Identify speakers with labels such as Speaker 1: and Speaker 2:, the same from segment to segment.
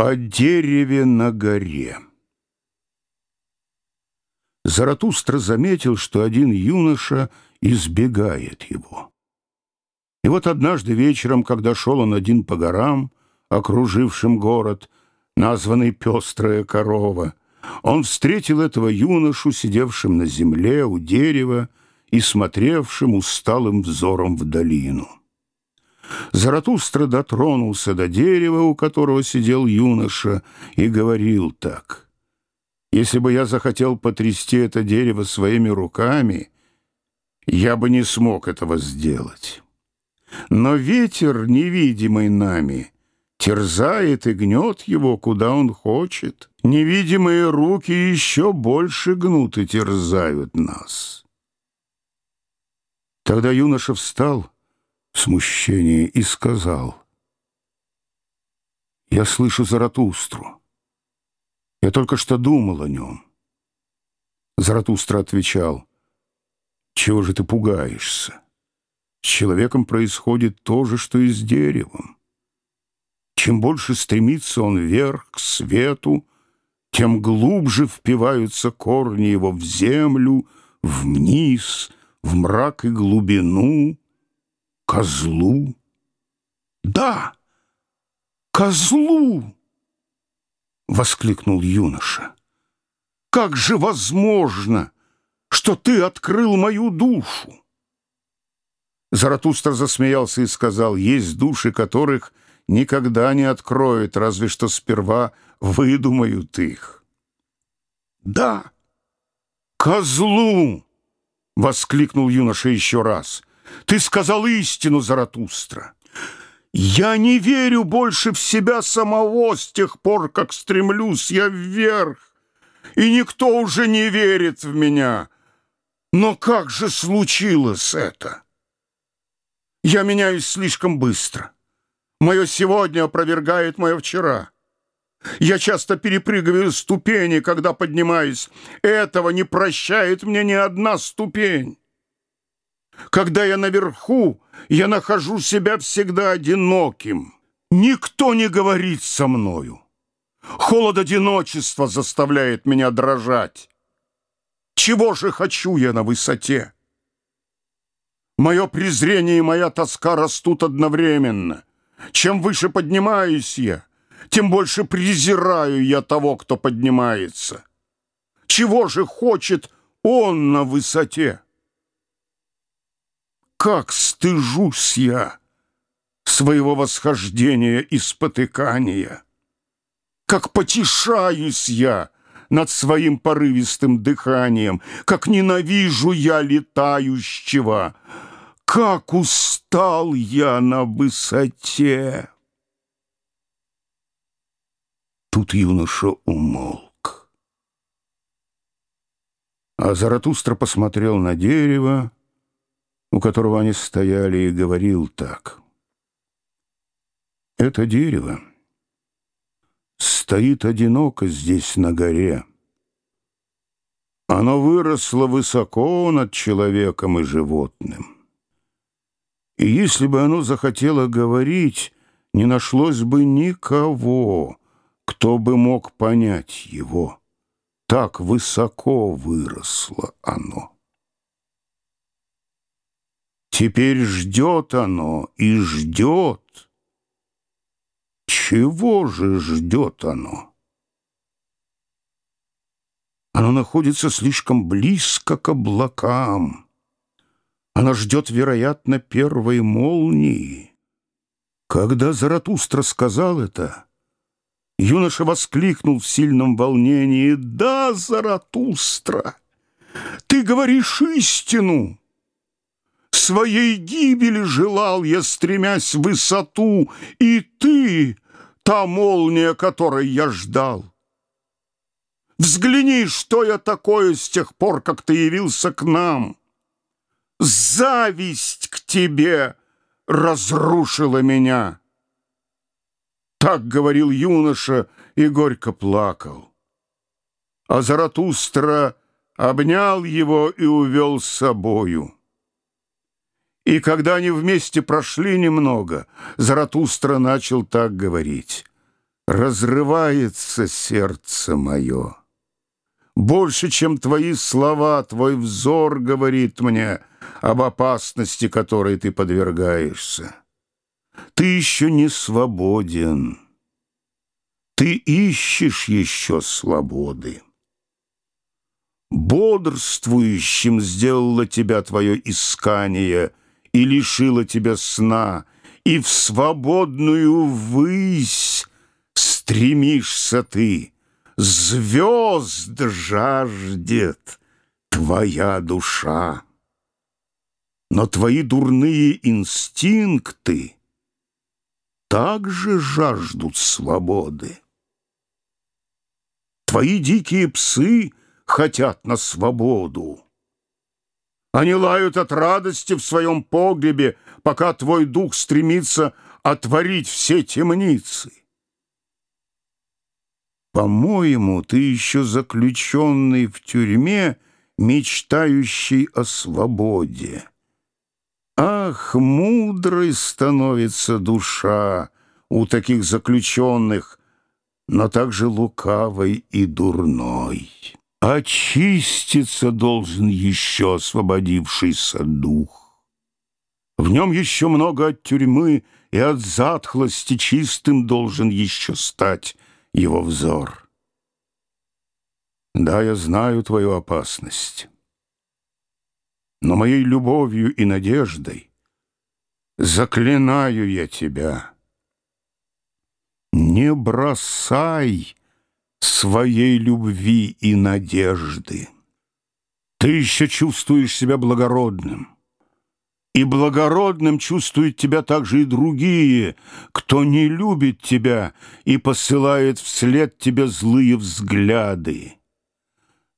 Speaker 1: О дереве на горе Заратустра заметил, что один юноша избегает его. И вот однажды вечером, когда шел он один по горам, окружившим город, названный «Пестрая корова», он встретил этого юношу, сидевшим на земле у дерева и смотревшим усталым взором в долину. Заратустра дотронулся до дерева, у которого сидел юноша, и говорил так. «Если бы я захотел потрясти это дерево своими руками, я бы не смог этого сделать. Но ветер, невидимый нами, терзает и гнет его, куда он хочет. Невидимые руки еще больше гнут и терзают нас». Тогда юноша встал, — смущении и сказал, «Я слышу Заратустру. Я только что думал о нем». Заратустра отвечал, «Чего же ты пугаешься? С человеком происходит то же, что и с деревом. Чем больше стремится он вверх, к свету, тем глубже впиваются корни его в землю, вниз, в мрак и глубину, Козлу? Да, козлу! Воскликнул юноша. Как же возможно, что ты открыл мою душу? Заратустра засмеялся и сказал, есть души, которых никогда не откроют, разве что сперва выдумают их. Да, козлу! Воскликнул юноша еще раз. Ты сказал истину, Заратустра. Я не верю больше в себя самого с тех пор, как стремлюсь я вверх, и никто уже не верит в меня. Но как же случилось это? Я меняюсь слишком быстро. Мое сегодня опровергает мое вчера. Я часто перепрыгиваю ступени, когда поднимаюсь. Этого не прощает мне ни одна ступень. Когда я наверху, я нахожу себя всегда одиноким. Никто не говорит со мною. Холод одиночества заставляет меня дрожать. Чего же хочу я на высоте? Мое презрение и моя тоска растут одновременно. Чем выше поднимаюсь я, тем больше презираю я того, кто поднимается. Чего же хочет он на высоте? Как стыжусь я своего восхождения и спотыкания! Как потешаюсь я над своим порывистым дыханием! Как ненавижу я летающего! Как устал я на высоте! Тут юноша умолк. А Заратустра посмотрел на дерево, у которого они стояли, и говорил так. «Это дерево стоит одиноко здесь на горе. Оно выросло высоко над человеком и животным. И если бы оно захотело говорить, не нашлось бы никого, кто бы мог понять его. Так высоко выросло оно». Теперь ждет оно и ждет. Чего же ждет оно? Оно находится слишком близко к облакам. Оно ждет, вероятно, первой молнии. Когда Заратустра сказал это, юноша воскликнул в сильном волнении, «Да, Заратустра, ты говоришь истину!» Своей гибели желал я, стремясь в высоту, И ты, та молния, которой я ждал. Взгляни, что я такое с тех пор, как ты явился к нам. Зависть к тебе разрушила меня. Так говорил юноша и горько плакал. А Заратустра обнял его и увел с собою. И когда они вместе прошли немного, Заратустра начал так говорить. разрывается сердце мое. Больше, чем твои слова, твой взор говорит мне об опасности, которой ты подвергаешься. Ты еще не свободен. Ты ищешь еще свободы. Бодрствующим сделало тебя твое искание и лишило тебя сна, и в свободную высь стремишься ты. Звезд жаждет твоя душа. Но твои дурные инстинкты также жаждут свободы. Твои дикие псы хотят на свободу. Они лают от радости в своем погребе, пока твой дух стремится отворить все темницы. По-моему, ты еще заключенный в тюрьме, мечтающий о свободе. Ах, мудрой становится душа у таких заключенных, но также лукавой и дурной. Очиститься должен еще освободившийся дух. В нем еще много от тюрьмы, и от затхлости чистым должен еще стать его взор. Да, я знаю твою опасность но моей любовью и надеждой заклинаю я тебя. Не бросай своей любви и надежды. Ты еще чувствуешь себя благородным. И благородным чувствуют тебя также и другие, кто не любит тебя и посылает вслед тебе злые взгляды.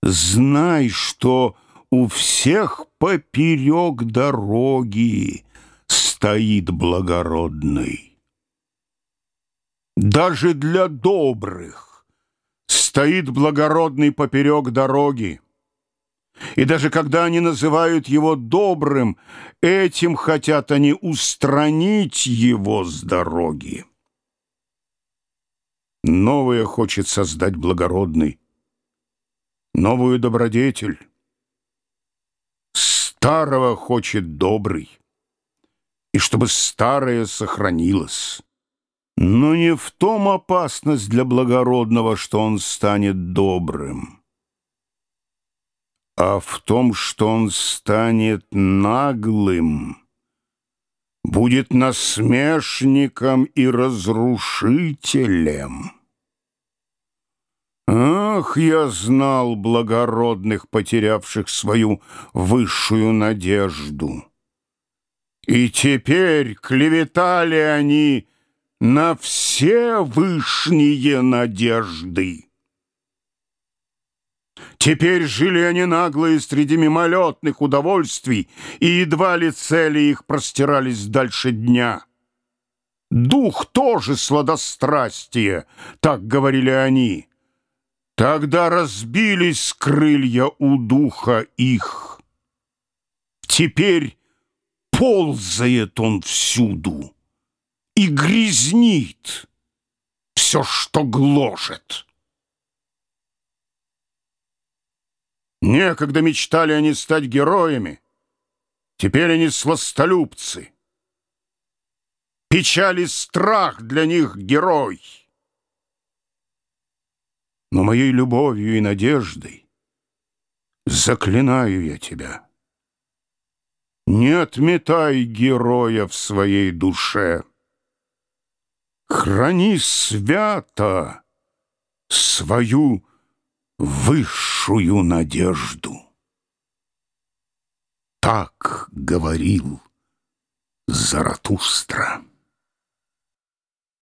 Speaker 1: Знай, что у всех поперек дороги стоит благородный. Даже для добрых стоит благородный поперек дороги. И даже когда они называют его добрым, этим хотят они устранить его с дороги. Новое хочет создать благородный, новую добродетель, Старого хочет добрый, и чтобы старое сохранилось. Но не в том опасность для благородного, что он станет добрым, а в том, что он станет наглым, будет насмешником и разрушителем. Ах, я знал благородных, потерявших свою высшую надежду. И теперь клеветали они на все вышние надежды. Теперь жили они наглые среди мимолетных удовольствий, и едва ли цели их простирались дальше дня. Дух тоже сладострастие, так говорили они. Тогда разбились крылья у духа их. Теперь ползает он всюду и грязнит все, что гложет. Некогда мечтали они стать героями, теперь они сластолюбцы. Печаль и страх для них герой — но моей любовью и надеждой заклинаю я тебя. Не отметай героя в своей душе. Храни свято свою высшую надежду. Так говорил Заратустра.